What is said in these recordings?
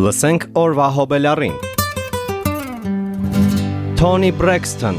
Լսենք օրվա հոբելարին։ Tony Braxton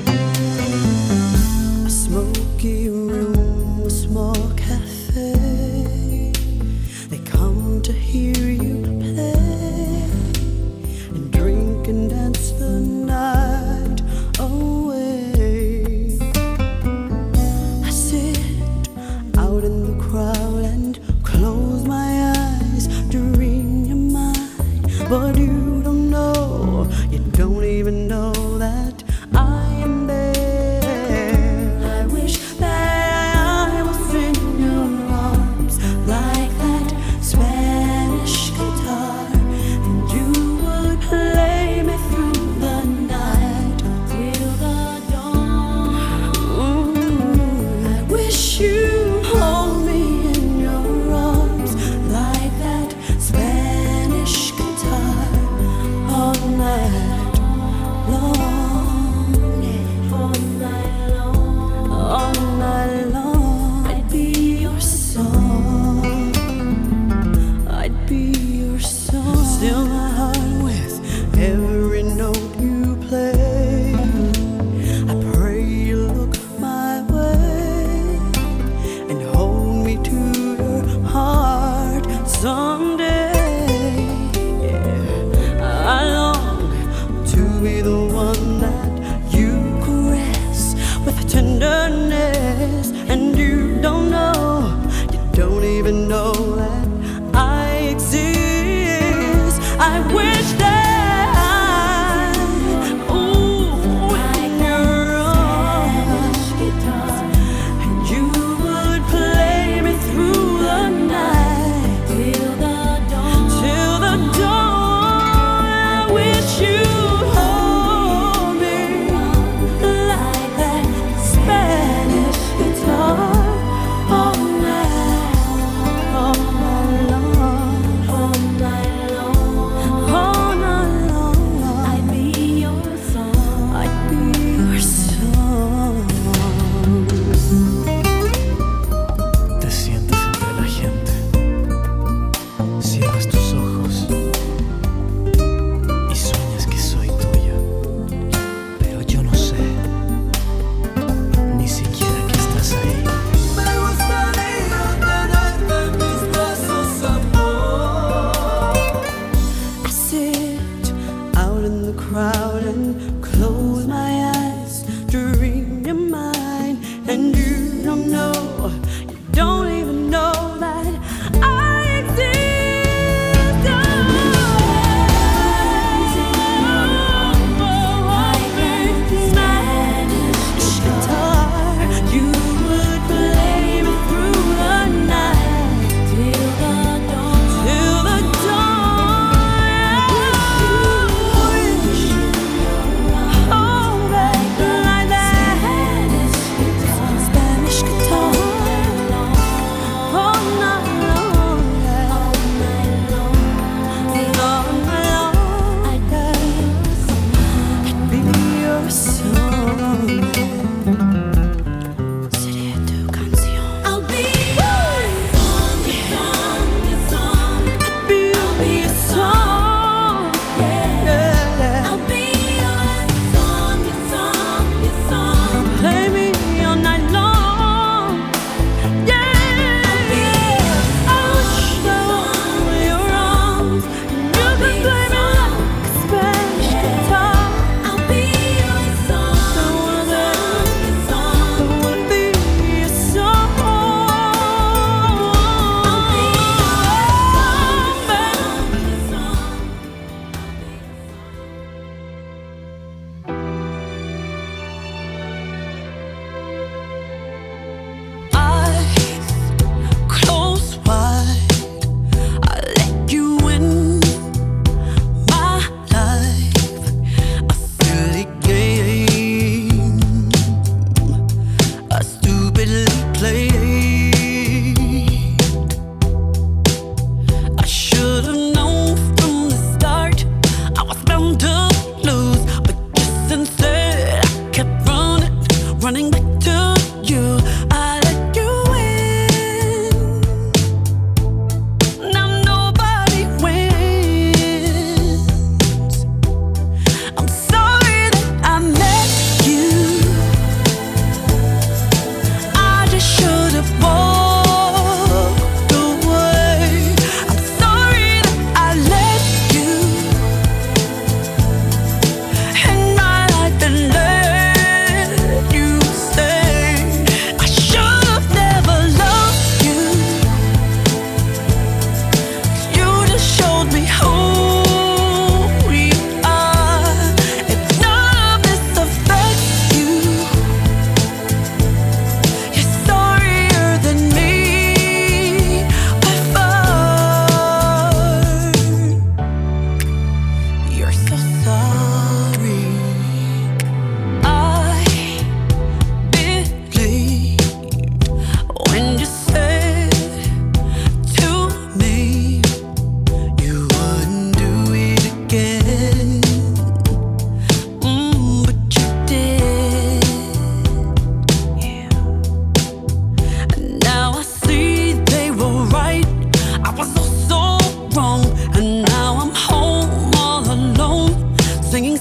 singing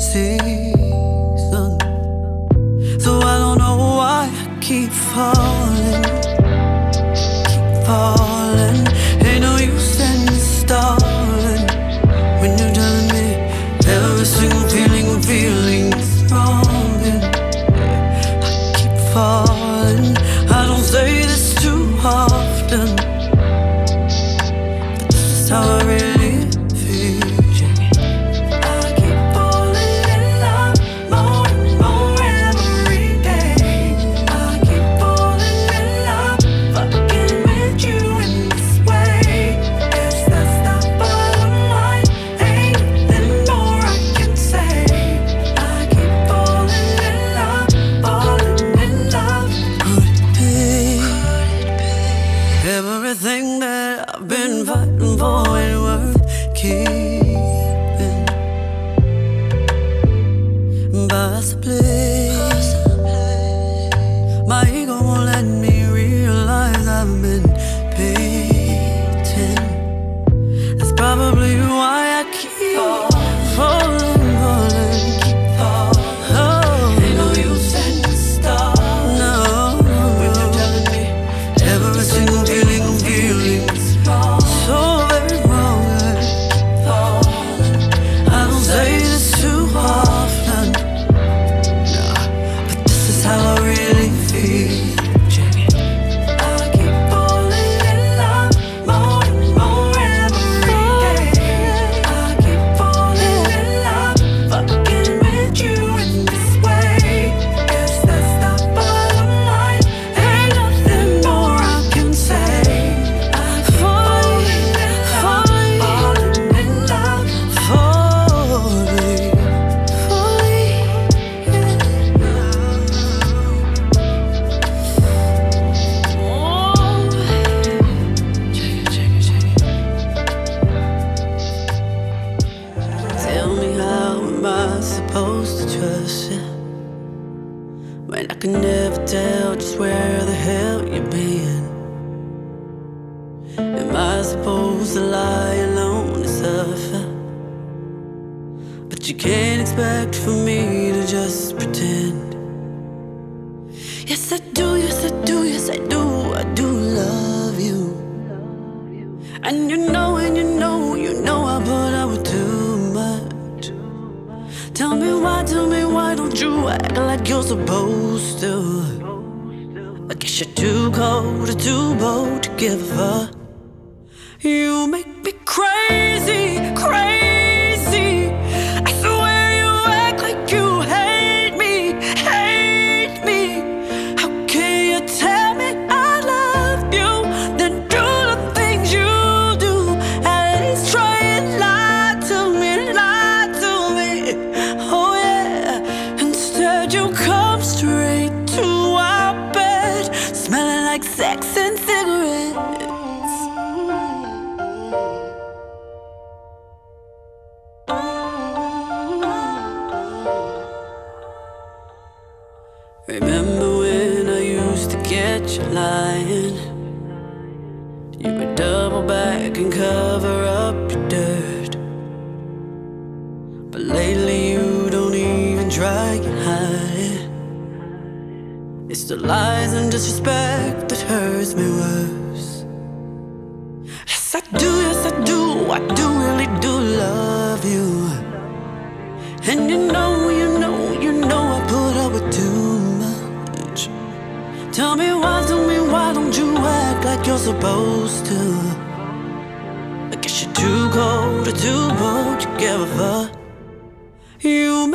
season. So I don't know why I keep falling, keep falling.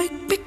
make me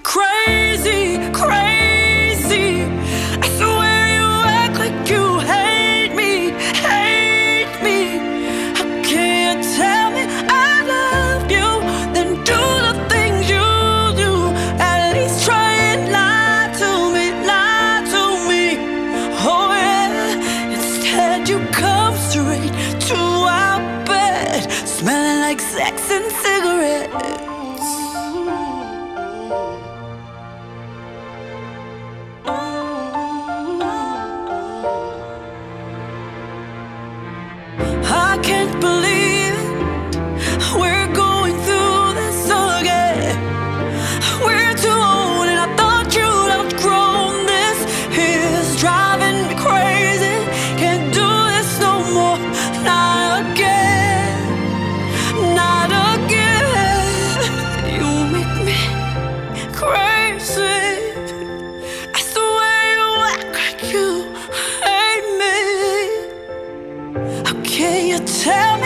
tell me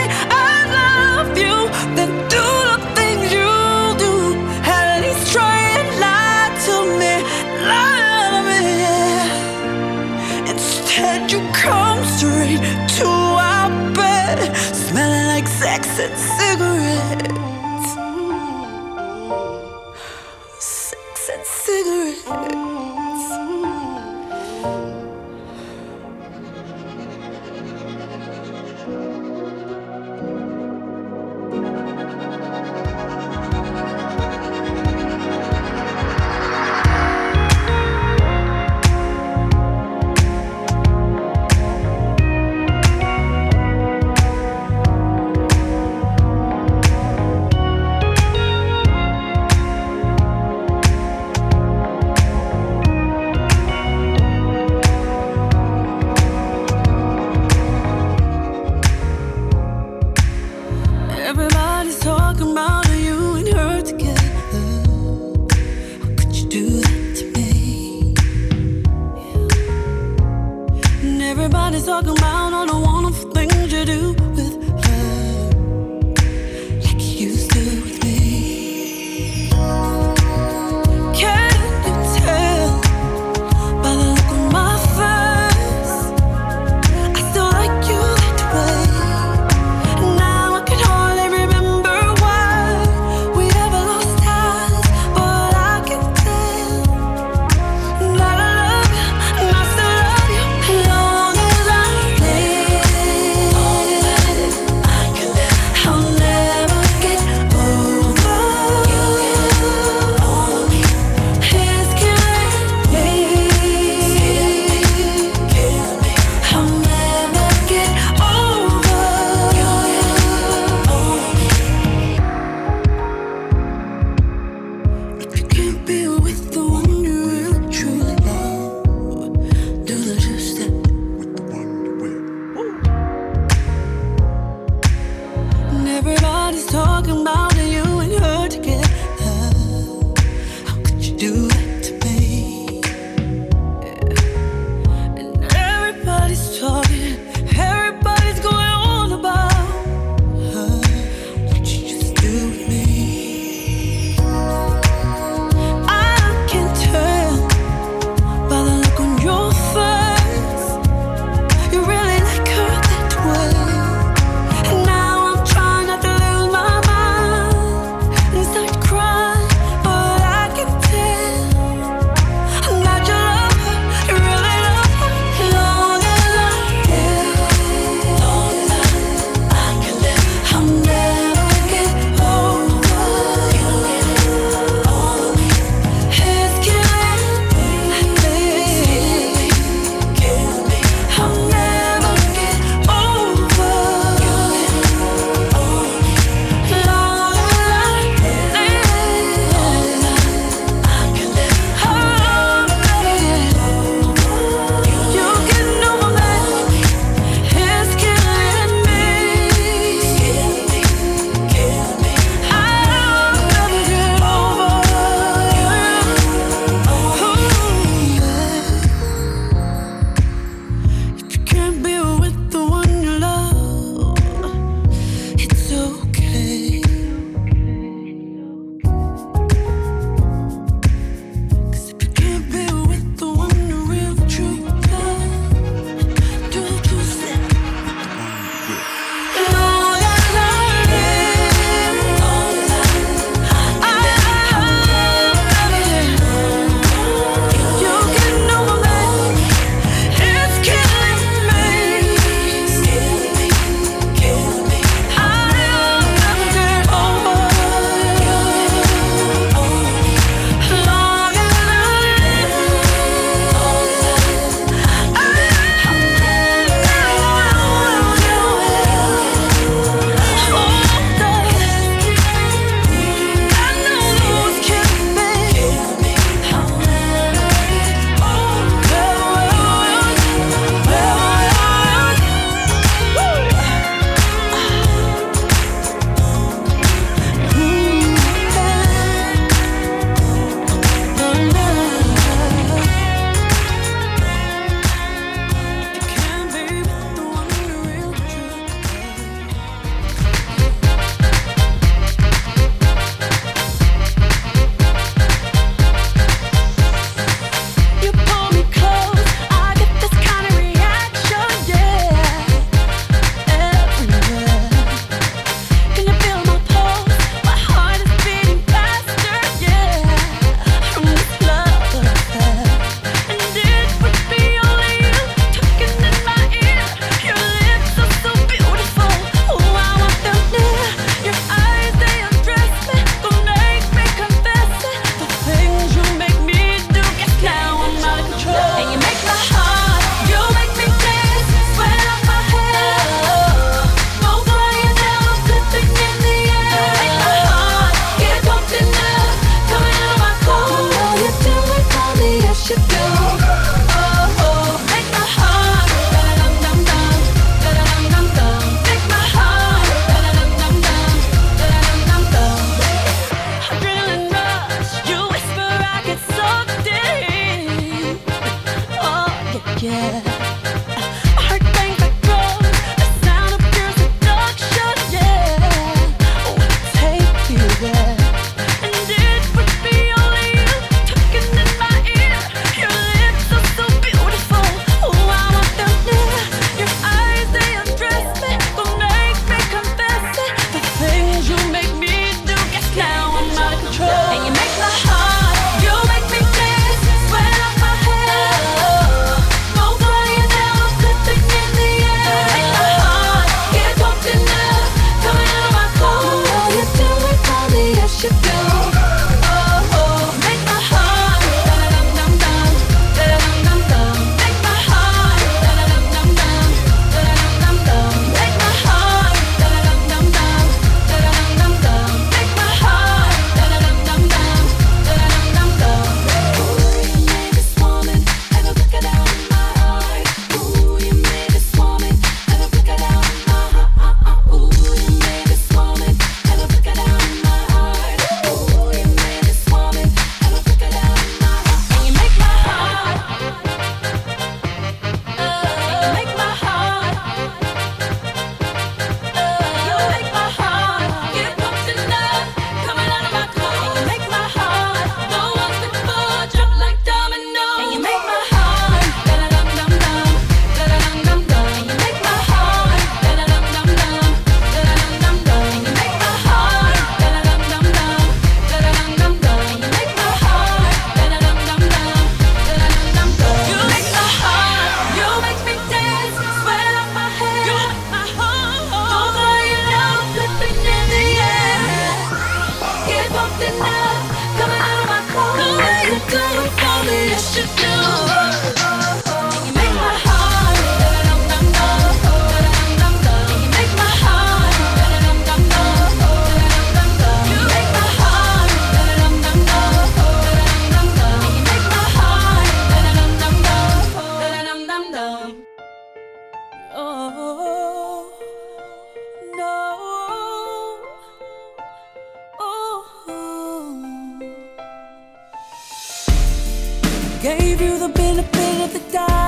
Honey, you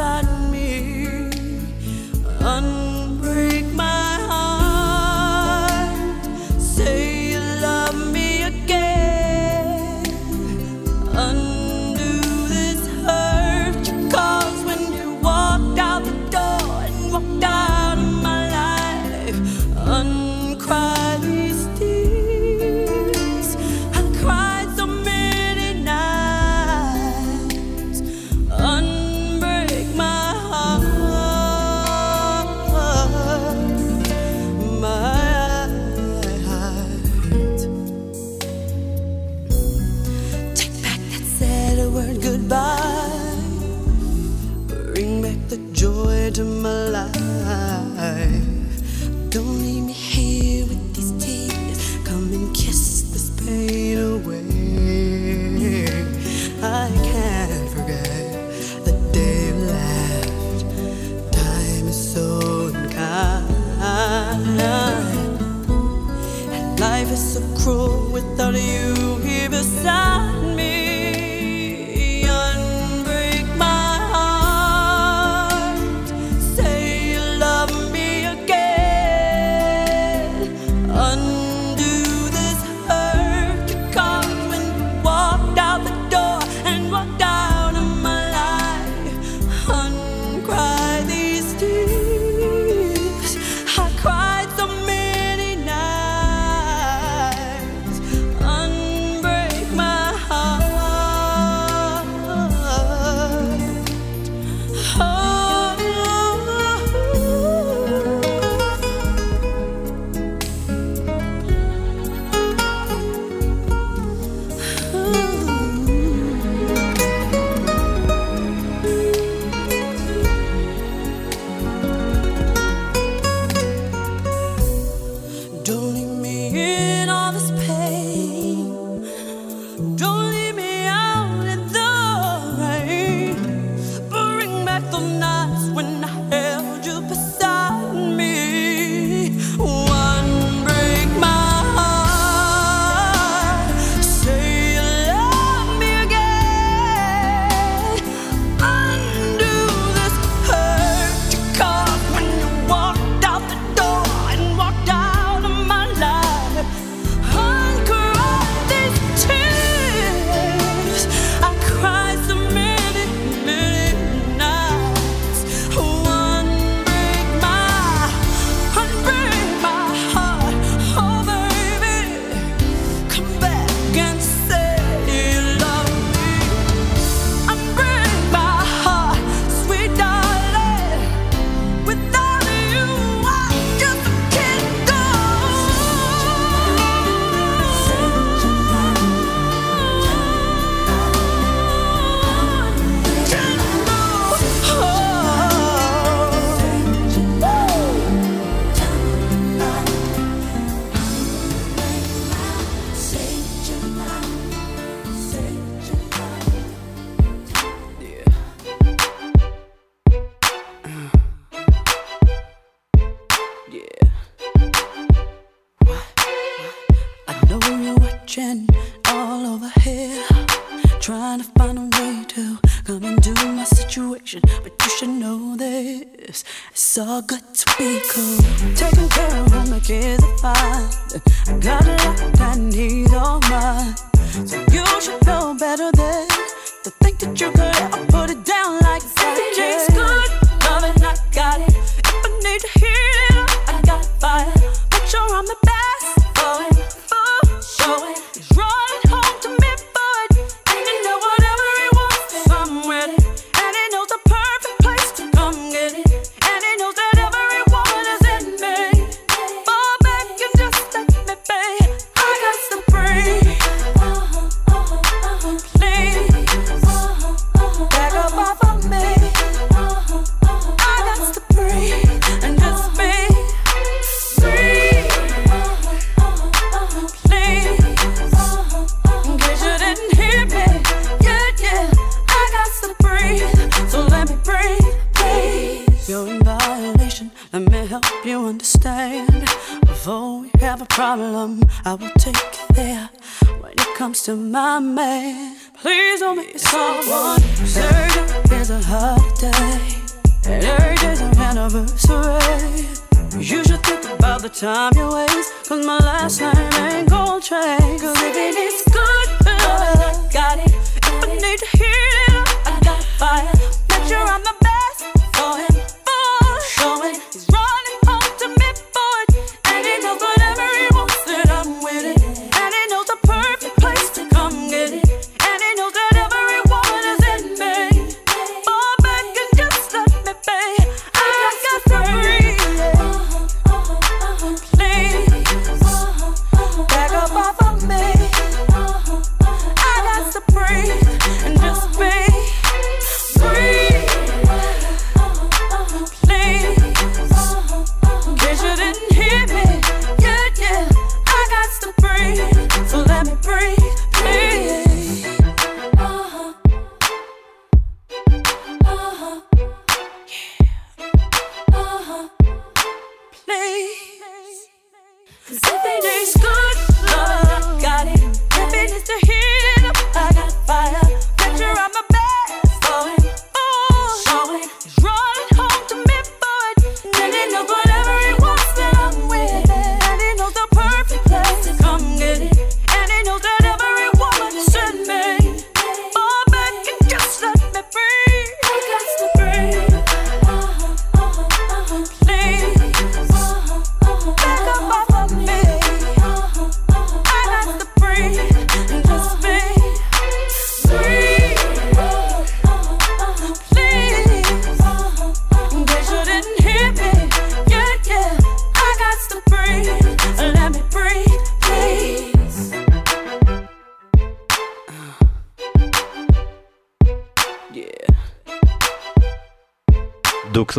sun I